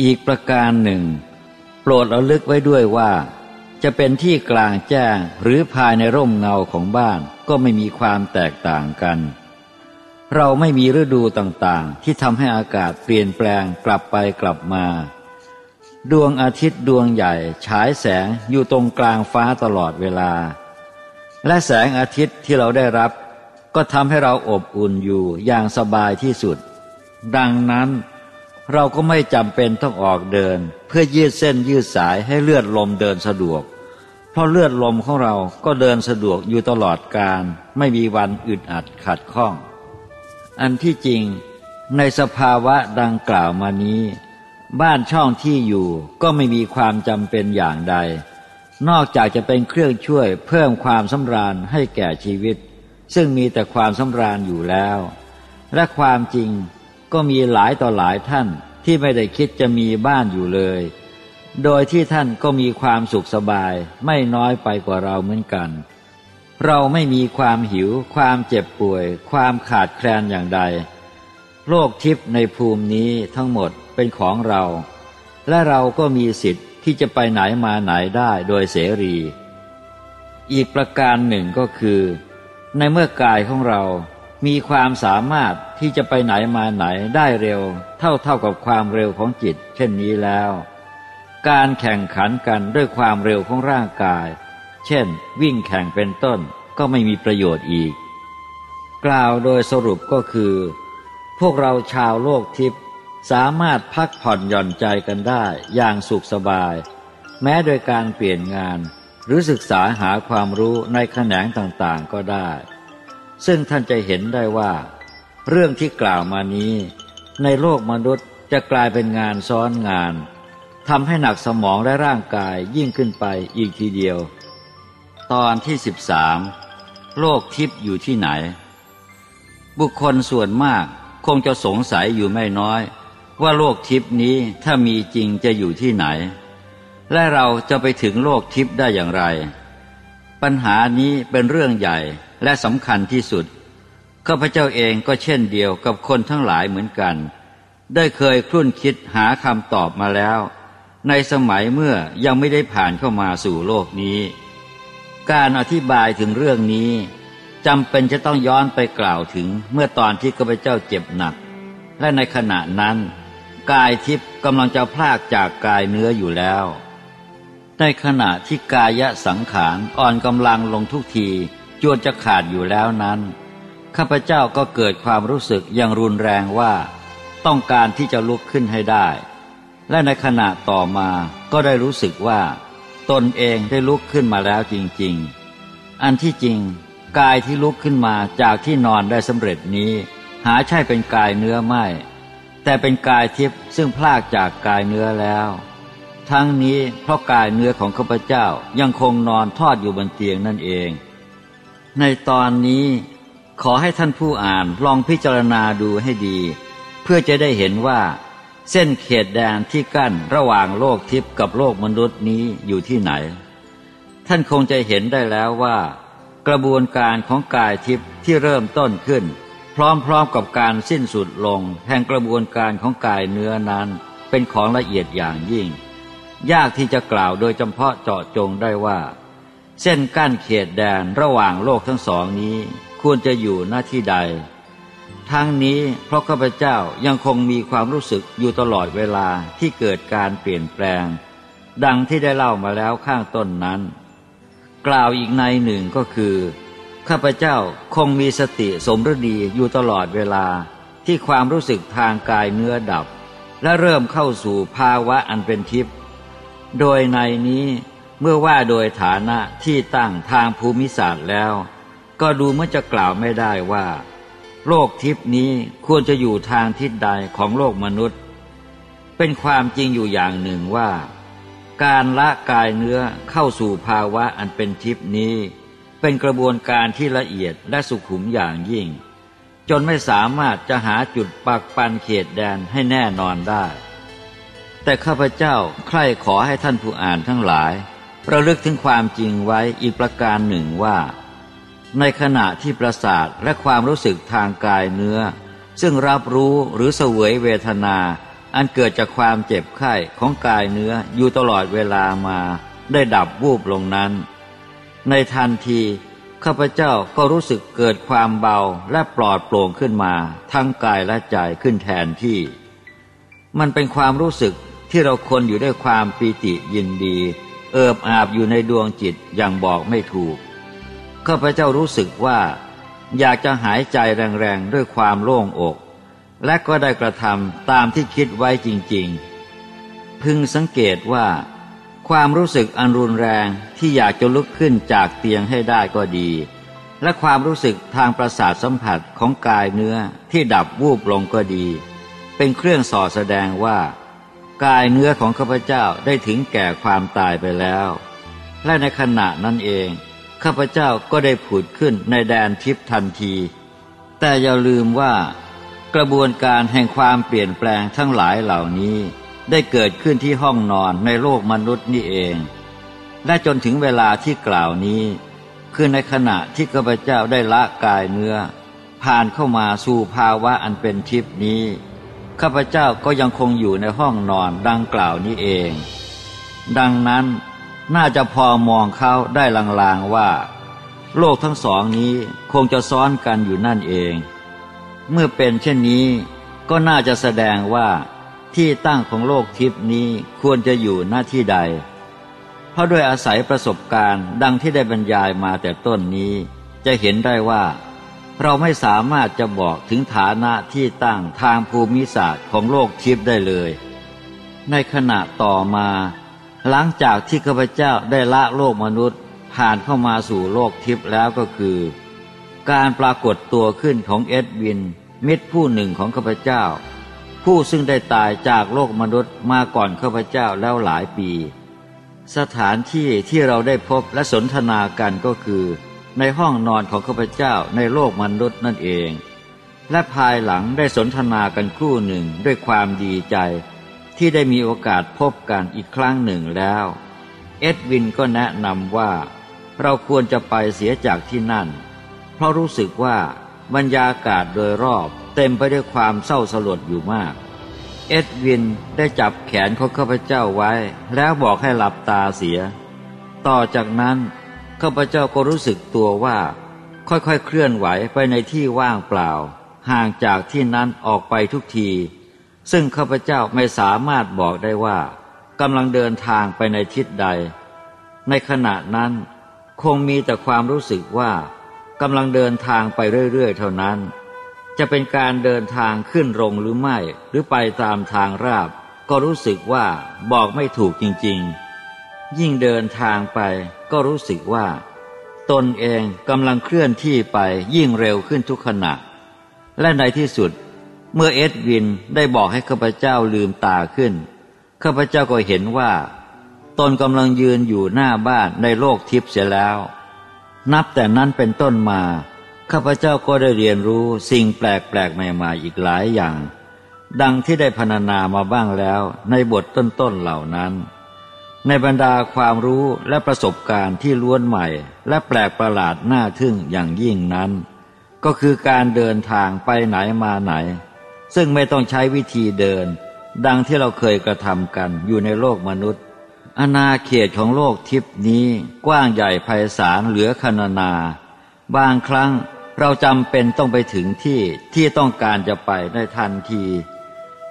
อีกประการหนึ่ง โปรดระลึกไว้ด้วยว่า จะเป็นที่กลางแจ้งหรือภายในร่มเงาของบ้านก็ไม่มีความแตกต่างกัน เราไม่มีฤดูต่างๆ ที่ทำให้อากาศเปลี่ยนแปลงกลับไปกลับมา ดวงอาทิตย์ดวงใหญ่ฉายแสงอยู่ตรงกลางฟ้าตลอดเวลา และแสงอาทิตย์ที่เราได้รับ ก็ทำให้เราอบอุ่นอยู่อย่างสบายที่สุด ดังนั้น เราก็ไม่จำเป็นต้องออกเดิน เพื่อยืดเส้นยืดสายให้เลือดลมเดินสะดวก เพราะเลือดลมของเราก็เดินสะดวกอยู่ตลอดการ ไม่มีวันอึดอัดขัดข้อง อันที่จริงในสภาวะดังกล่าวมานี้ บ้านช่องที่อยู่ก็ไม่มีความจำเป็นอย่างใด นอกจากจะเป็นเครื่องช่วยเพิ่มความสำราญให้แก่ชีวิต ซึ่งมีแต่ความสำราญอยู่แล้ว และความจริงก็มีหลายต่อหลายท่าน ที่ไม่ได้คิดจะมีบ้านอยู่เลย โดยที่ท่านก็มีความสุขสบายไม่น้อยไปกว่าเราเหมือนกัน เราไม่มีความหิว ความเจ็บป่วย ความขาดแคลนอย่างใด โลกทิพย์ในภูมินี้ทั้งหมดเป็นของเรา และเราก็มีสิทธิ์ที่จะไปไหนมาไหนได้โดยเสรี อีกประการหนึ่งก็คือ ในเมื่อกายของเรา มีความสามารถที่จะไปไหนมาไหนได้เร็ว เท่าเท่ากับความเร็วของจิต เช่นนี้แล้ว การแข่งขันกันด้วยความเร็วของร่างกาย เช่น วิ่งแข่งเป็นต้นก็ไม่มีประโยชน์อีก กล่าวโดยสรุปก็คือ พวกเราชาวโลกทิพย์สามารถพักผ่อนหย่อนใจกันได้อย่างสุขสบาย แม้โดยการเปลี่ยนงานหรือศึกษาหาความรู้ในแขนงต่างๆก็ได้ ซึ่งท่านจะเห็นได้ว่า เรื่องที่กล่าวมานี้ ในโลกมนุษย์จะกลายเป็นงานซ้อนงานทำให้หนักสมองและร่างกายยิ่งขึ้นไปอีกทีเดียว ตอนที่สิบสามโลกทิพย์อยู่ที่ไหน บุคคลส่วนมากคงจะสงสัยอยู่ไม่น้อย ว่าโลกทิพย์นี้ถ้ามีจริงจะอยู่ที่ไหน และเราจะไปถึงโลกทิพย์ได้อย่างไร ปัญหานี้เป็นเรื่องใหญ่ และสำคัญที่สุดข้าพเจ้าเองก็เช่นเดียวกับคนทั้งหลายเหมือนกัน ได้เคยครุ่นคิดหาคำตอบมาแล้ว ในสมัยเมื่อยังไม่ได้ผ่านเข้ามาสู่โลกนี้ การอธิบายถึงเรื่องนี้จำเป็นจะต้องย้อนไปกล่าวถึงเมื่อตอนที่ข้าพเจ้าเจ็บหนัก และในขณะนั้น กายทิพย์กำลังจะพลากจากกายเนื้ออยู่แล้ว ในขณะที่กายสังขารอ่อนกำลังลงทุกที จวนจะขาดอยู่แล้วนั้น ข้าพเจ้าก็เกิดความรู้สึกอย่างรุนแรงว่า ต้องการที่จะลุกขึ้นให้ได้ และในขณะต่อมาก็ได้รู้สึกว่า ตนเองได้ลุกขึ้นมาแล้วจริง ๆ อันที่จริง กายที่ลุกขึ้นมาจากที่นอนได้สำเร็จนี้ หาใช่เป็นกายเนื้อไม่แต่เป็นกายทิพย์ซึ่งพลากจากกายเนื้อแล้ว ทั้งนี้เพราะกายเนื้อของข้าพเจ้ายังคงนอนทอดอยู่บนเตียงนั่นเอง ในตอนนี้ขอให้ท่านผู้อ่านลองพิจารณาดูให้ดี เพื่อจะได้เห็นว่า เส้นเขตแดนที่กั้นระหว่างโลกทิพย์กับโลกมนุษย์นี้อยู่ที่ไหน ท่านคงจะเห็นได้แล้วว่า กระบวนการของกายทิพย์ที่เริ่มต้นขึ้น พร้อมๆกับการสิ้นสุดลงแห่งกระบวนการของกายเนื้อนั้นเป็นของละเอียดอย่างยิ่ง ยากที่จะกล่าวโดยจำเพาะเจาะจงได้ว่า เส้นกั้นเขตแดนระหว่างโลกทั้งสองนี้ ควรจะอยู่หน้าที่ใด ทั้งนี้เพราะข้าพเจ้ายังคงมีความรู้สึกอยู่ตลอดเวลาที่เกิดการเปลี่ยนแปลง ดังที่ได้เล่ามาแล้วข้างต้นนั้น กล่าวอีกในหนึ่งก็คือ ข้าพเจ้าคงมีสติสมฤดีอยู่ตลอดเวลาที่ความรู้สึกทางกายเนื้อดับ และเริ่มเข้าสู่ภาวะอันเป็นทิพย์โดยในนี้ เมื่อว่าโดยฐานะที่ตั้งทางภูมิศาสตร์แล้ว ก็ดูเมื่อจะกล่าวไม่ได้ว่า โลกทิพนี้ควรจะอยู่ทางทิศใดของโลกมนุษย์ เป็นความจริงอยู่อย่างหนึ่งว่า การละกายเนื้อเข้าสู่ภาวะอันเป็นทิพนี้ เป็นกระบวนการที่ละเอียดและสุขุมอย่างยิ่ง จนไม่สามารถจะหาจุดปักปันเขตแดนให้แน่นอนได้ แต่ข้าพเจ้าใคร่ขอให้ท่านผู้อ่านทั้งหลาย ระลึกถึงความจริงไว้อีกประการหนึ่งว่า ในขณะที่ประสาทและความรู้สึกทางกายเนื้อ ซึ่งรับรู้หรือเสวยเวทนา อันเกิดจากความเจ็บไข้ของกายเนื้ออยู่ตลอดเวลามา ได้ดับวูบลงนั้น ในทันทีข้าพเจ้าก็รู้สึกเกิดความเบาและปลอดโปร่งขึ้นมา ทั้งกายและใจขึ้นแทนที่ มันเป็นความรู้สึกที่เราคนอยู่ด้วยความปีติยินดี เอิบอาบอยู่ในดวงจิตอย่างบอกไม่ถูกข้าพเจ้ารู้สึกว่า อยากจะหายใจแรงๆด้วยความโล่งอก และก็ได้กระทำตามที่คิดไว้จริงๆ พึงสังเกตว่า ความรู้สึกอันรุนแรงที่อยากจะลุกขึ้นจากเตียงให้ได้ก็ดี และความรู้สึกทางประสาทสัมผัสของกายเนื้อที่ดับวูบลงก็ดี เป็นเครื่องส่อแสดงว่า กายเนื้อของข้าพเจ้าได้ถึงแก่ความตายไปแล้ว และในขณะนั้นเองข้าพเจ้าก็ได้ผุดขึ้นในแดนทิพย์ทันที แต่อย่าลืมว่า กระบวนการแห่งความเปลี่ยนแปลงทั้งหลายเหล่านี้ได้เกิดขึ้นที่ห้องนอนในโลกมนุษย์นี่เอง และจนถึงเวลาที่กล่าวนี้ คือในขณะที่ข้าพเจ้าได้ละกายเนื้อ ผ่านเข้ามาสู่ภาวะอันเป็นทิพนี้ ข้าพเจ้าก็ยังคงอยู่ในห้องนอนดังกล่าวนี้เอง ดังนั้นน่าจะพอมองเขาได้ลางๆว่า โลกทั้งสองนี้คงจะซ้อนกันอยู่นั่นเอง เมื่อเป็นเช่นนี้ก็น่าจะแสดงว่าที่ตั้งของโลกทิพนี้ควรจะอยู่หน้าที่ใด เพราะด้วยอาศัยประสบการณ์ดังที่ได้บรรยายมาแต่ต้นนี้จะเห็นได้ว่า เราไม่สามารถจะบอกถึงฐานะที่ตั้งทางภูมิศาสตร์ของโลกทิพย์ได้เลย ในขณะต่อมา หลังจากที่ข้าพเจ้าได้ละโลกมนุษย์ผ่านเข้ามาสู่โลกทิพย์แล้วก็คือ การปรากฏตัวขึ้นของเอ็ดวิน มิตรผู้หนึ่งของข้าพเจ้า ผู้ซึ่งได้ตายจากโลกมนุษย์มาก่อนข้าพเจ้าแล้วหลายปี สถานที่ที่เราได้พบและสนทนากันก็คือ ในห้องนอนของข้าพเจ้าในโลกมนุษย์นั่นเอง และภายหลังได้สนทนากันครู่หนึ่งด้วยความดีใจ ที่ได้มีโอกาสพบกันอีกครั้งหนึ่งแล้ว เอ็ดวินก็แนะนำว่า เราควรจะไปเสียจากที่นั่น เพราะรู้สึกว่าบรรยากาศโดยรอบเต็มไปด้วยความเศร้าสลดอยู่มาก เอ็ดวินได้จับแขนของข้าพเจ้าไว้ แล้วบอกให้หลับตาเสีย ต่อจากนั้น ข้าพเจ้าก็รู้สึกตัวว่า ค่อยๆเคลื่อนไหวไปในที่ว่างเปล่า ห่างจากที่นั้นออกไปทุกที ซึ่งข้าพเจ้าไม่สามารถบอกได้ว่ากำลังเดินทางไปในทิศใด ในขณะนั้น คงมีแต่ความรู้สึกว่ากำลังเดินทางไปเรื่อยๆ เท่านั้น จะเป็นการเดินทางขึ้นลงหรือไม่ หรือไปตามทางราบ ก็รู้สึกว่าบอกไม่ถูกจริงๆ ยิ่งเดินทางไปก็รู้สึกว่า ตนเองกำลังเคลื่อนที่ไปยิ่งเร็วขึ้นทุกขณะ และในที่สุด เมื่อเอ็ดวินได้บอกให้ข้าพเจ้าลืมตาขึ้นข้าพเจ้าก็เห็นว่า ตนกำลังยืนอยู่หน้าบ้านในโลกทิพย์เสียแล้ว นับแต่นั้นเป็นต้นมาข้าพเจ้าก็ได้เรียนรู้สิ่งแปลกๆใหม่ๆอีกหลายอย่าง ดังที่ได้พรรณนามาบ้างแล้วในบทต้นๆเหล่านั้น ในบรรดาความรู้และประสบการณ์ที่ล้วนใหม่ และแปลกประหลาดน่าทึ่งอย่างยิ่งนั้น ก็คือการเดินทางไปไหนมาไหน ซึ่งไม่ต้องใช้วิธีเดิน ดังที่เราเคยกระทำกันอยู่ในโลกมนุษย์อาณาเขตของโลกทิพนี้กว้างใหญ่ไพศาลเหลือคณนา บางครั้งเราจำเป็นต้องไปถึงที่ที่ต้องการจะไปในทันที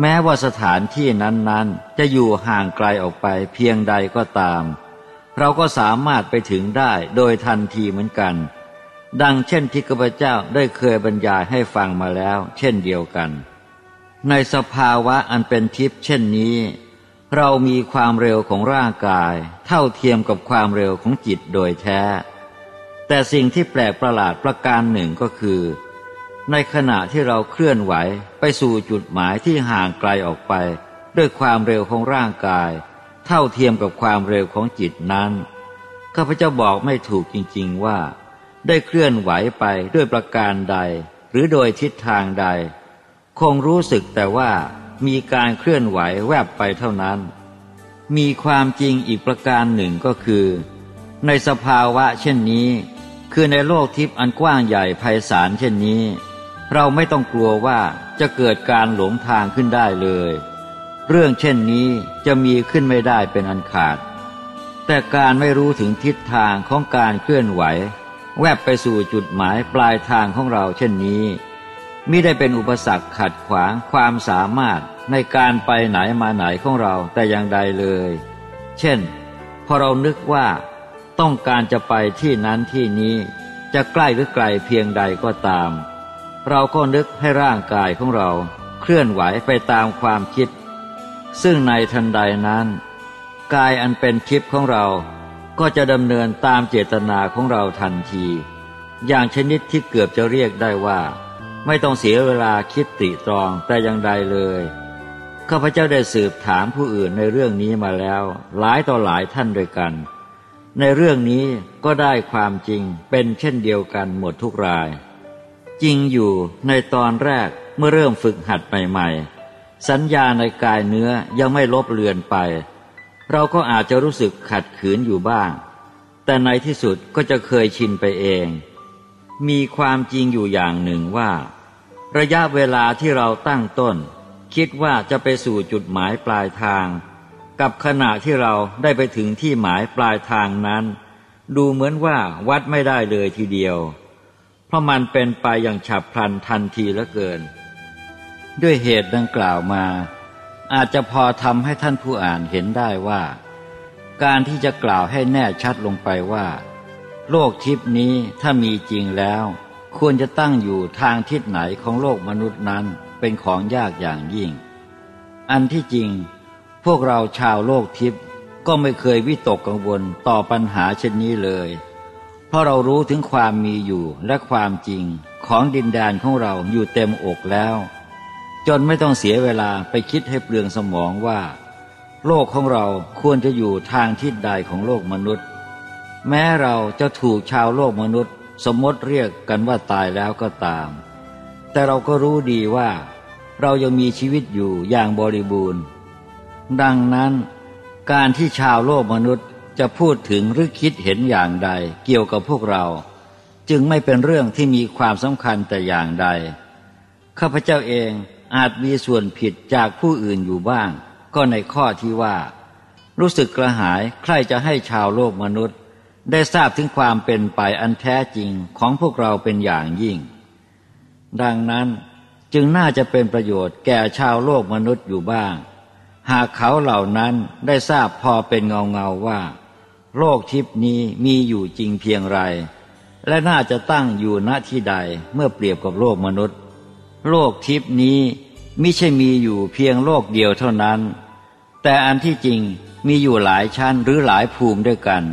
แม้ว่าสถานที่นั้นๆ จะอยู่ห่างไกลออกไปเพียงใดก็ตาม เราก็สามารถไปถึงได้โดยทันทีเหมือนกัน ดังเช่นที่ข้าพเจ้าได้เคยบรรยายให้ฟังมาแล้ว เช่นเดียวกัน ในสภาวะอันเป็นทิพย์เช่นนี้ เรามีความเร็วของร่างกาย เท่าเทียมกับความเร็วของจิตโดยแท้ แต่สิ่งที่แปลกประหลาดประการหนึ่งก็คือ ในขณะที่เราเคลื่อนไหวไปสู่จุดหมายที่ห่างไกลออกไป ด้วยความเร็วของร่างกาย เท่าเทียมกับความเร็วของจิตนั้นข้าพเจ้าบอกไม่ถูกจริงๆว่า ได้เคลื่อนไหวไปด้วยประการใด หรือโดยทิศทางใด คงรู้สึกแต่ว่ามีการเคลื่อนไหวแวบไปเท่านั้น มีความจริงอีกประการหนึ่งก็คือ ในสภาวะเช่นนี้ คือในโลกทิพย์อันกว้างใหญ่ไพศาลเช่นนี้ เราไม่ต้องกลัวว่าจะเกิดการหลงทางขึ้นได้เลย เรื่องเช่นนี้จะมีขึ้นไม่ได้เป็นอันขาด แต่การไม่รู้ถึงทิศทางของการเคลื่อนไหว แวบไปสู่จุดหมายปลายทางของเราเช่นนี้มิได้เป็นอุปสรรคขัดขวางความสามารถในการไปไหนมาไหนของเราแต่อย่างใดเลย เช่น พอเรานึกว่าต้องการจะไปที่นั้นที่นี้ จะใกล้หรือไกลเพียงใดก็ตาม เราก็นึกให้ร่างกายของเราเคลื่อนไหวไปตามความคิด ซึ่งในทันใดนั้น กายอันเป็นคิดของเราก็จะดำเนินตามเจตนาของเราทันที อย่างชนิดที่เกือบจะเรียกได้ว่า ไม่ต้องเสียเวลาคิดติตรองแต่อย่างใดเลยข้าพเจ้าได้สืบถามผู้อื่นในเรื่องนี้มาแล้ว หลายต่อหลายท่านด้วยกัน ในเรื่องนี้ก็ได้ความจริงเป็นเช่นเดียวกันหมดทุกราย จริงอยู่ในตอนแรกเมื่อเริ่มฝึกหัดใหม่ๆ สัญญาในกายเนื้อยังไม่ลบเลือนไป เราก็อาจจะรู้สึกขัดขืนอยู่บ้าง แต่ในที่สุดก็จะเคยชินไปเอง มีความจริงอยู่อย่างหนึ่งว่า ระยะเวลาที่เราตั้งต้น คิดว่าจะไปสู่จุดหมายปลายทาง กับขณะที่เราได้ไปถึงที่หมายปลายทางนั้น ดูเหมือนว่าวัดไม่ได้เลยทีเดียว เพราะมันเป็นไปอย่างฉับพลันทันทีเหลือเกิน ด้วยเหตุดังกล่าวมา อาจจะพอทำให้ท่านผู้อ่านเห็นได้ว่า การที่จะกล่าวให้แน่ชัดลงไปว่า โลกทิพนี้ถ้ามีจริงแล้ว ควรจะตั้งอยู่ทางทิศไหนของโลกมนุษย์นั้นเป็นของยากอย่างยิ่ง อันที่จริง พวกเราชาวโลกทิพย์ก็ไม่เคยวิตกกังวลต่อปัญหาเช่นนี้เลย เพราะเรารู้ถึงความมีอยู่และความจริงของดินแดนของเราอยู่เต็มอกแล้ว จนไม่ต้องเสียเวลาไปคิดให้เปลืองสมองว่า โลกของเราควรจะอยู่ทางทิศใดของโลกมนุษย์ แม้เราจะถูกชาวโลกมนุษย์ สมมติเรียกกันว่าตายแล้วก็ตาม แต่เราก็รู้ดีว่า เรายังมีชีวิตอยู่อย่างบริบูรณ์ ดังนั้นการที่ชาวโลกมนุษย์ จะพูดถึงหรือคิดเห็นอย่างใด เกี่ยวกับพวกเรา จึงไม่เป็นเรื่องที่มีความสำคัญแต่อย่างใด ข้าพเจ้าเองอาจมีส่วนผิดจากผู้อื่นอยู่บ้าง ก็ในข้อที่ว่า รู้สึกกระหายใครจะให้ชาวโลกมนุษย์ ได้ทราบถึงความเป็นไปอันแท้จริงของพวกเราเป็นอย่างยิ่ง ดังนั้นจึงน่าจะเป็นประโยชน์แก่ชาวโลกมนุษย์อยู่บ้าง หากเขาเหล่านั้นได้ทราบพอเป็นเงาเงาว่า โลกทิพนี้มีอยู่จริงเพียงไร และน่าจะตั้งอยู่ณที่ใดเมื่อเปรียบกับโลกมนุษย์ โลกทิพนี้ไม่ใช่มีอยู่เพียงโลกเดียวเท่านั้น แต่อันที่จริงมีอยู่หลายชั้นหรือหลายภูมิด้วยกัน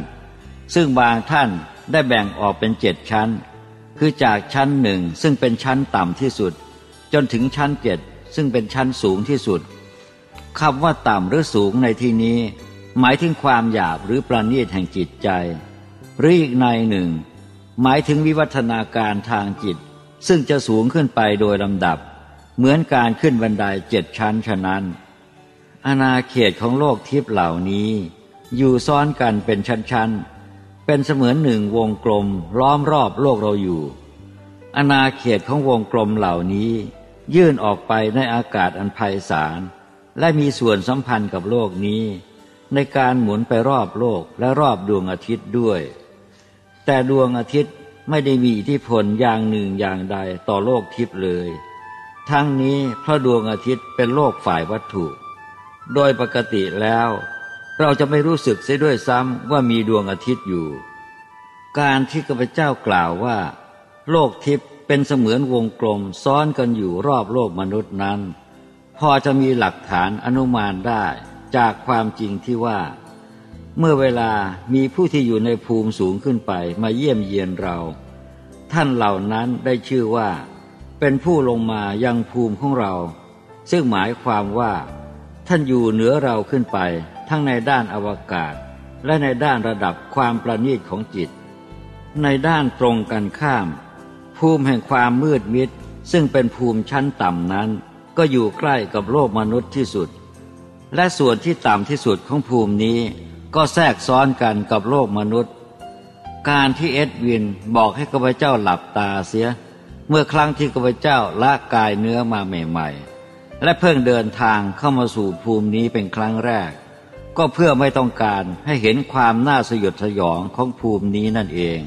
ซึ่งบางท่านได้แบ่งออกเป็นเจ็ดชั้น คือจากชั้นหนึ่งซึ่งเป็นชั้นต่ำที่สุด จนถึงชั้นเจ็ดซึ่งเป็นชั้นสูงที่สุดคำว่าต่ำหรือสูงในที่นี้ หมายถึงความหยาบหรือประณีตแห่งจิตใจ หรืออีกในหนึ่ง หมายถึงวิวัฒนาการทางจิต ซึ่งจะสูงขึ้นไปโดยลำดับ เหมือนการขึ้นบันไดเจ็ดชั้นฉะนั้น อาณาเขตของโลกทิพย์เหล่านี้ อยู่ซ้อนกันเป็นชั้นๆ เป็นเสมือนหนึ่งวงกลมล้อมรอบโลกเราอยู่ อาณาเขตของวงกลมเหล่านี้ ยื่นออกไปในอากาศอันไพศาลและมีส่วนสัมพันธ์กับโลกนี้ ในการหมุนไปรอบโลกและรอบดวงอาทิตย์ด้วย แต่ดวงอาทิตย์ไม่ได้มีอิทธิพลอย่างหนึ่งอย่างใดต่อโลกทิพย์เลย ทั้งนี้เพราะดวงอาทิตย์เป็นโลกฝ่ายวัตถุ โดยปกติแล้ว เราจะไม่รู้สึกเสียด้วยซ้ำว่ามีดวงอาทิตย์อยู่ การที่ข้าพเจ้ากล่าวว่า โลกทิพย์เป็นเสมือนวงกลมซ้อนกันอยู่รอบโลกมนุษย์นั้น พอจะมีหลักฐานอนุมานได้ จากความจริงที่ว่า เมื่อเวลามีผู้ที่อยู่ในภูมิสูงขึ้นไปมาเยี่ยมเยียนเรา ท่านเหล่านั้นได้ชื่อว่า เป็นผู้ลงมายังภูมิของเรา ซึ่งหมายความว่า ท่านอยู่เหนือเราขึ้นไป ทั้งในด้านอวกาศ และในด้านระดับความประณีตของจิต ในด้านตรงกันข้าม ภูมิแห่งความมืดมิดซึ่งเป็นภูมิชั้นต่ำนั้น ก็อยู่ใกล้กับโลกมนุษย์ที่สุด และส่วนที่ต่ำที่สุดของภูมินี้ก็แทรกซ้อนกันกับโลกมนุษย์ การที่เอ็ดวินบอกให้ข้าพเจ้าหลับตาเสีย เมื่อครั้งที่ข้าพเจ้าละกายเนื้อมาใหม่ ๆ และเพิ่งเดินทางเข้ามาสู่ภูมินี้เป็นครั้งแรก ก็เพื่อไม่ต้องการให้เห็นความน่าสยดสยองของภูมินี้นั่นเอง